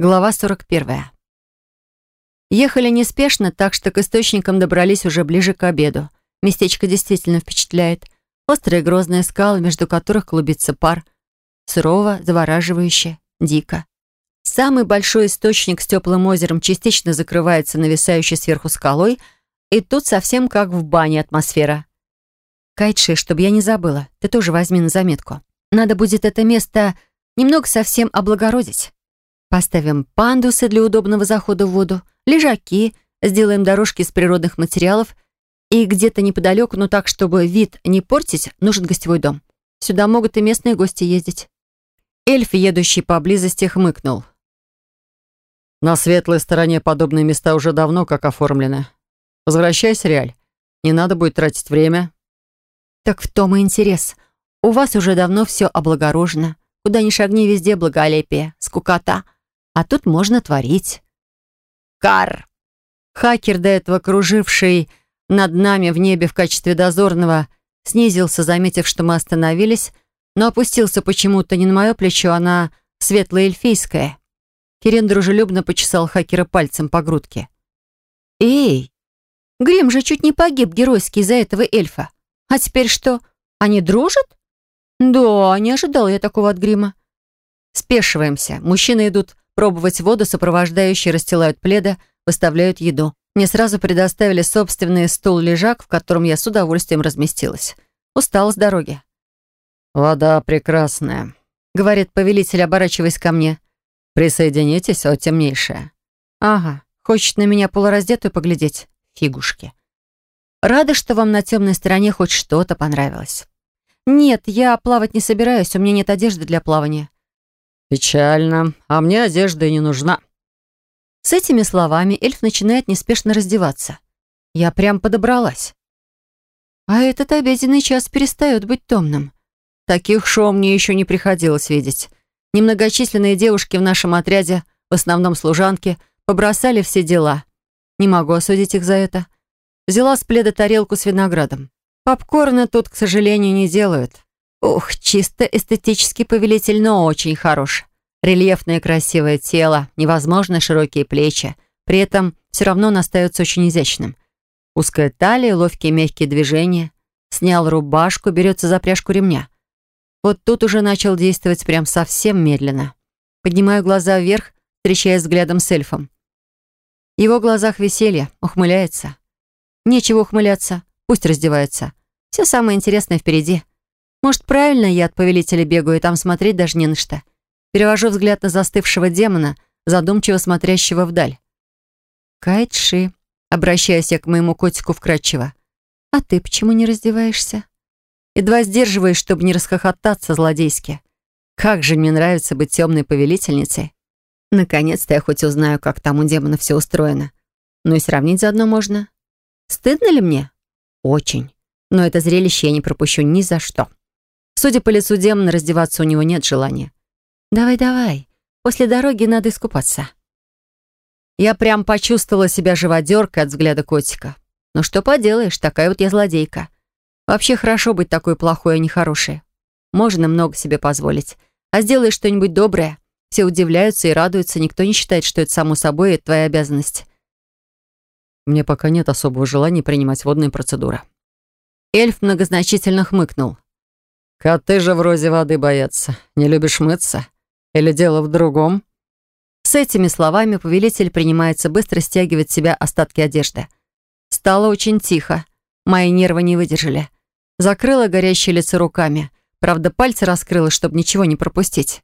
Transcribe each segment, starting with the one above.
Глава 41. Ехали неспешно, так что к источникам добрались уже ближе к обеду. Местечко действительно впечатляет. Острые грозные скалы, между которых клубится пар. Сурово, завораживающе, дико. Самый большой источник с теплым озером частично закрывается нависающей сверху скалой, и тут совсем как в бане атмосфера. Кайтши, чтобы я не забыла, ты тоже возьми на заметку. Надо будет это место немного совсем облагородить. Поставим пандусы для удобного захода в воду, лежаки, сделаем дорожки из природных материалов и где-то неподалеку, но так, чтобы вид не портить, нужен гостевой дом. Сюда могут и местные гости ездить. Эльф, едущий поблизости, хмыкнул. На светлой стороне подобные места уже давно как оформлены. Возвращайся, Реаль. Не надо будет тратить время. Так в том и интерес. У вас уже давно все облагорожено. Куда ни шагни, везде благолепие, скукота — а тут можно творить. Кар! Хакер, до этого круживший над нами в небе в качестве дозорного, снизился, заметив, что мы остановились, но опустился почему-то не на мое плечо, а на светло-эльфийское. Кирин дружелюбно почесал хакера пальцем по грудке. «Эй, Грим же чуть не погиб геройски из-за этого эльфа. А теперь что, они дружат?» «Да, не ожидал я такого от Грима». Спешиваемся. Мужчины идут пробовать воду, сопровождающие расстилают пледа, выставляют еду. Мне сразу предоставили собственный стул-лежак, в котором я с удовольствием разместилась. Устала с дороги. «Вода прекрасная», — говорит повелитель, оборачиваясь ко мне. «Присоединитесь, о темнейшая». «Ага, хочет на меня полураздетую поглядеть? Фигушки». «Рада, что вам на темной стороне хоть что-то понравилось». «Нет, я плавать не собираюсь, у меня нет одежды для плавания». «Печально. А мне одежда и не нужна». С этими словами эльф начинает неспешно раздеваться. Я прям подобралась. А этот обеденный час перестает быть томным. Таких шоу мне еще не приходилось видеть. Немногочисленные девушки в нашем отряде, в основном служанки, побросали все дела. Не могу осудить их за это. Взяла с пледа тарелку с виноградом. Попкорна тут, к сожалению, не делают. Ух, чисто эстетический повелитель, но очень хорош. Рельефное красивое тело, невозможно широкие плечи. При этом все равно он остается очень изящным. Узкая талия, ловкие мягкие движения. Снял рубашку, берется за пряжку ремня. Вот тут уже начал действовать прям совсем медленно. Поднимаю глаза вверх, встречаясь взглядом с эльфом. В его глазах веселье, ухмыляется. Нечего ухмыляться, пусть раздевается. Все самое интересное впереди. Может, правильно я от повелителя бегаю, и там смотреть даже не на что. Перевожу взгляд на застывшего демона, задумчиво смотрящего вдаль. Кайтши, обращаясь я к моему котику вкратчиво. «А ты почему не раздеваешься?» Едва сдерживаюсь, чтобы не расхохотаться злодейски. Как же мне нравится быть темной повелительницей. Наконец-то я хоть узнаю, как там у демона все устроено. Ну и сравнить заодно можно. Стыдно ли мне? Очень. Но это зрелище я не пропущу ни за что. Судя по лицу демона, раздеваться у него нет желания. «Давай, давай. После дороги надо искупаться». Я прям почувствовала себя живодеркой от взгляда котика. Ну что поделаешь, такая вот я злодейка. Вообще хорошо быть такой плохой, а не хорошей. Можно много себе позволить. А сделаешь что-нибудь доброе, все удивляются и радуются, никто не считает, что это само собой это твоя обязанность. Мне пока нет особого желания принимать водные процедуры. Эльф многозначительно хмыкнул. «Коты же вроде воды боятся. Не любишь мыться? Или дело в другом?» С этими словами повелитель принимается быстро стягивать с себя остатки одежды. Стало очень тихо. Мои нервы не выдержали. Закрыла горящее лицо руками. Правда, пальцы раскрыла, чтобы ничего не пропустить.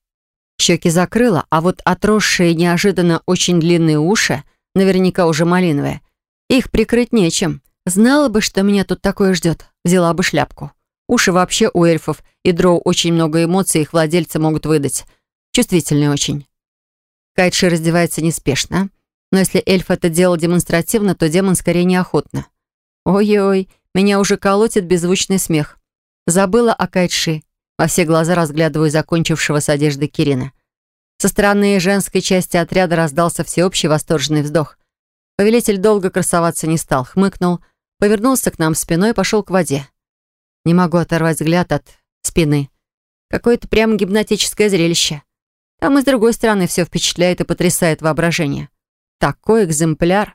Щеки закрыла, а вот отросшие неожиданно очень длинные уши, наверняка уже малиновые, их прикрыть нечем. Знала бы, что меня тут такое ждет, взяла бы шляпку. Уши вообще у эльфов и дроу очень много эмоций их владельцы могут выдать. Чувствительные очень. Кайтши раздевается неспешно. Но если эльф это делал демонстративно, то демон скорее неохотно. Ой-ой, меня уже колотит беззвучный смех. Забыла о Кайтши. Во все глаза разглядываю закончившего с одеждой Кирина. Со стороны женской части отряда раздался всеобщий восторженный вздох. Повелитель долго красоваться не стал, хмыкнул, повернулся к нам спиной и пошел к воде. Не могу оторвать взгляд от спины. Какое-то прямо гипнотическое зрелище. Там и с другой стороны все впечатляет и потрясает воображение. Такой экземпляр.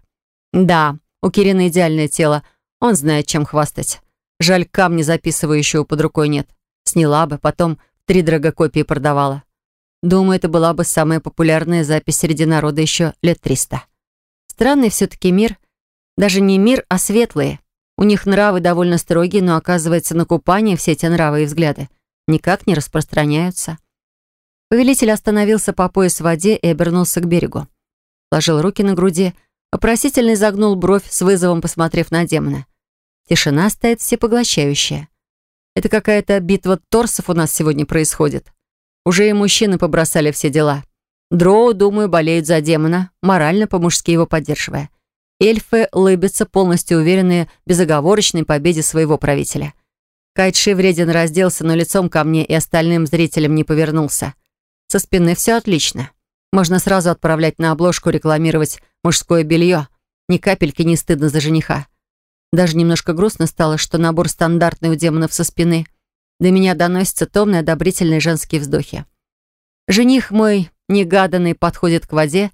Да, у Кирины идеальное тело. Он знает, чем хвастать. Жаль, камни записывающего под рукой нет. Сняла бы, потом три копии продавала. Думаю, это была бы самая популярная запись среди народа еще лет триста. Странный все-таки мир. Даже не мир, а светлые. У них нравы довольно строгие, но, оказывается, на купание все эти нравы и взгляды никак не распространяются. Повелитель остановился по пояс в воде и обернулся к берегу. Ложил руки на груди, вопросительно изогнул бровь, с вызовом посмотрев на демона. Тишина стоит всепоглощающая. Это какая-то битва торсов у нас сегодня происходит. Уже и мужчины побросали все дела. Дроу, думаю, болеют за демона, морально по-мужски его поддерживая. Эльфы лыбятся, полностью уверенные в безоговорочной победе своего правителя. Кайтши вреден разделся, но лицом ко мне и остальным зрителям не повернулся. Со спины все отлично. Можно сразу отправлять на обложку рекламировать мужское белье. Ни капельки не стыдно за жениха. Даже немножко грустно стало, что набор стандартный у демонов со спины. До меня доносятся томные одобрительные женские вздохи. Жених мой, негаданный, подходит к воде,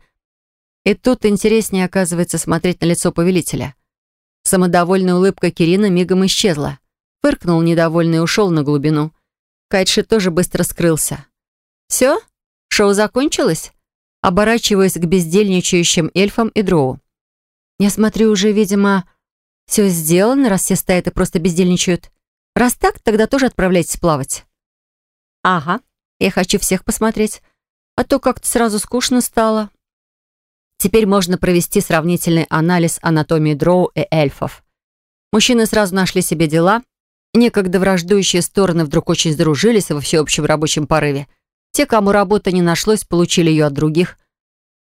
и тут интереснее оказывается смотреть на лицо повелителя. Самодовольная улыбка Кирина мигом исчезла. Фыркнул недовольный и ушел на глубину. Кайтши тоже быстро скрылся. «Все? Шоу закончилось?» Оборачиваясь к бездельничающим эльфам и дроу. «Я смотрю, уже, видимо, все сделано, раз все стоят и просто бездельничают. Раз так, тогда тоже отправляйтесь плавать». «Ага, я хочу всех посмотреть, а то как-то сразу скучно стало». Теперь можно провести сравнительный анализ анатомии дроу и эльфов. Мужчины сразу нашли себе дела. Некогда враждующие стороны вдруг очень сдружились во всеобщем рабочем порыве. Те, кому работы не нашлось, получили ее от других.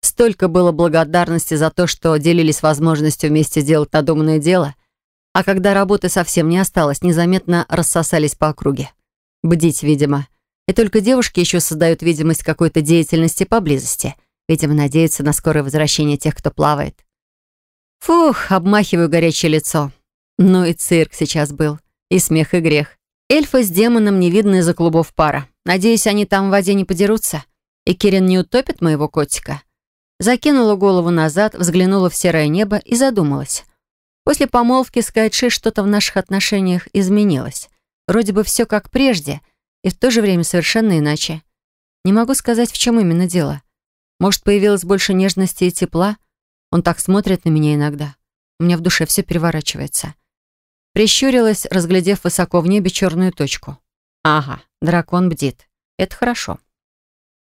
Столько было благодарности за то, что делились возможностью вместе сделать надуманное дело. А когда работы совсем не осталось, незаметно рассосались по округе. Бдить, видимо. И только девушки еще создают видимость какой-то деятельности поблизости – Видимо, надеются на скорое возвращение тех, кто плавает. Фух, обмахиваю горячее лицо. Ну и цирк сейчас был. И смех, и грех. Эльфы с демоном не видно из-за клубов пара. Надеюсь, они там в воде не подерутся. И Кирин не утопит моего котика. Закинула голову назад, взглянула в серое небо и задумалась. После помолвки с Кайтши что-то в наших отношениях изменилось. Вроде бы все как прежде, и в то же время совершенно иначе. Не могу сказать, в чем именно дело. Может, появилось больше нежности и тепла? Он так смотрит на меня иногда. У меня в душе все переворачивается. Прищурилась, разглядев высоко в небе черную точку. Ага, дракон бдит. Это хорошо.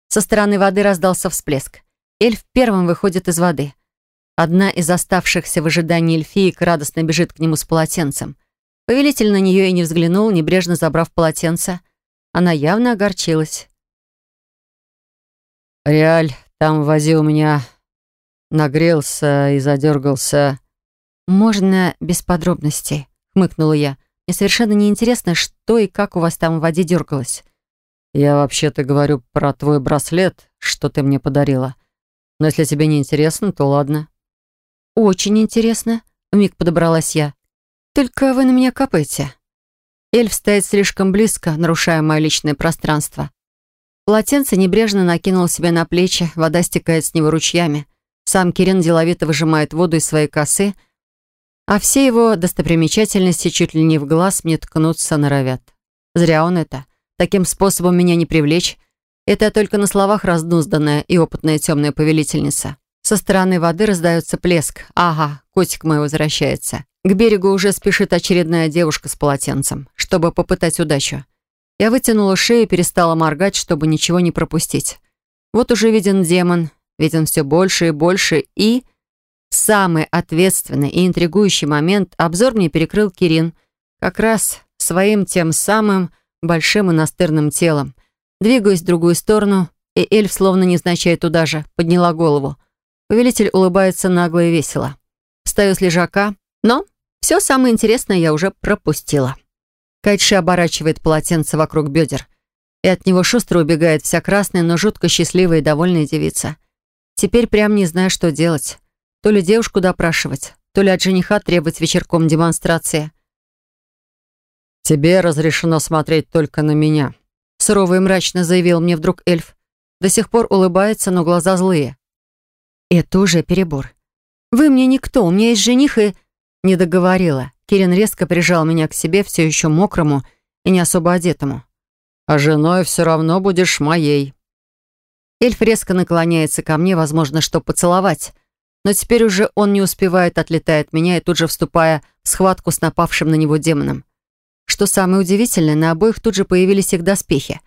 Со стороны воды раздался всплеск. Эльф первым выходит из воды. Одна из оставшихся в ожидании эльфиек радостно бежит к нему с полотенцем. Повелитель на нее и не взглянул, небрежно забрав полотенце. Она явно огорчилась. «Реаль, там в воде у меня нагрелся и задергался. «Можно без подробностей», — хмыкнула я. «Мне совершенно неинтересно, что и как у вас там в воде дергалось». «Я вообще-то говорю про твой браслет, что ты мне подарила. Но если тебе не интересно, то ладно». «Очень интересно», — вмиг подобралась я. «Только вы на меня капаете». Эльф стоит слишком близко, нарушая мое личное пространство. Полотенце небрежно накинул себе на плечи, вода стекает с него ручьями. Сам Кирин деловито выжимает воду из своей косы, а все его достопримечательности чуть ли не в глаз мне ткнуться норовят. Зря он это. Таким способом меня не привлечь. Это только на словах раздузданная и опытная темная повелительница. Со стороны воды раздается плеск. Ага, котик мой возвращается. К берегу уже спешит очередная девушка с полотенцем, чтобы попытать удачу. Я вытянула шею и перестала моргать, чтобы ничего не пропустить. Вот уже виден демон, виден все больше и больше, и... Самый ответственный и интригующий момент обзор мне перекрыл Кирин, как раз своим тем самым большим и настырным телом. Двигаюсь в другую сторону, и эльф, словно незначай туда же, подняла голову. Повелитель улыбается нагло и весело. Встаю с лежака, но все самое интересное я уже пропустила. Кайтши оборачивает полотенце вокруг бедер, и от него шустро убегает вся красная, но жутко счастливая и довольная девица. Теперь прям не знаю, что делать. То ли девушку допрашивать, то ли от жениха требовать вечерком демонстрации. «Тебе разрешено смотреть только на меня», — сурово и мрачно заявил мне вдруг эльф. До сих пор улыбается, но глаза злые. Это уже перебор. Вы мне никто, у меня есть жених и... Не договорила. Кирин резко прижал меня к себе, все еще мокрому и не особо одетому. «А женой все равно будешь моей». Эльф резко наклоняется ко мне, возможно, чтобы поцеловать. Но теперь уже он не успевает, отлетает меня и тут же вступая в схватку с напавшим на него демоном. Что самое удивительное, на обоих тут же появились их доспехи.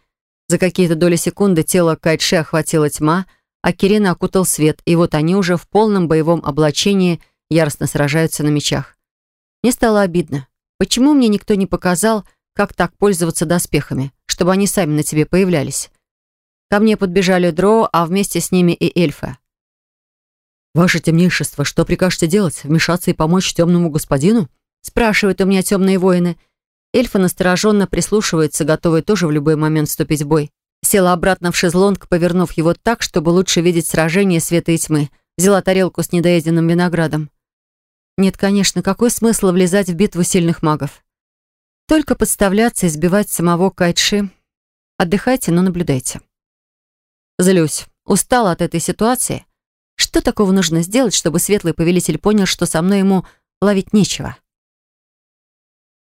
За какие-то доли секунды тело Кайтши охватила тьма, а Кирина окутал свет, и вот они уже в полном боевом облачении яростно сражаются на мечах. Мне стало обидно. Почему мне никто не показал, как так пользоваться доспехами, чтобы они сами на тебе появлялись? Ко мне подбежали дроу, а вместе с ними и эльфы. «Ваше темнейшество, что прикажете делать? Вмешаться и помочь темному господину?» спрашивают у меня темные воины. Эльфы настороженно прислушиваются, готовые тоже в любой момент вступить в бой. Села обратно в шезлонг, повернув его так, чтобы лучше видеть сражение света и тьмы. Взяла тарелку с недоеденным виноградом. Нет, конечно, какой смысл влезать в битву сильных магов? Только подставляться и сбивать самого Кайтши. Отдыхайте, но наблюдайте. Злюсь. Устала от этой ситуации. Что такого нужно сделать, чтобы светлый повелитель понял, что со мной ему ловить нечего?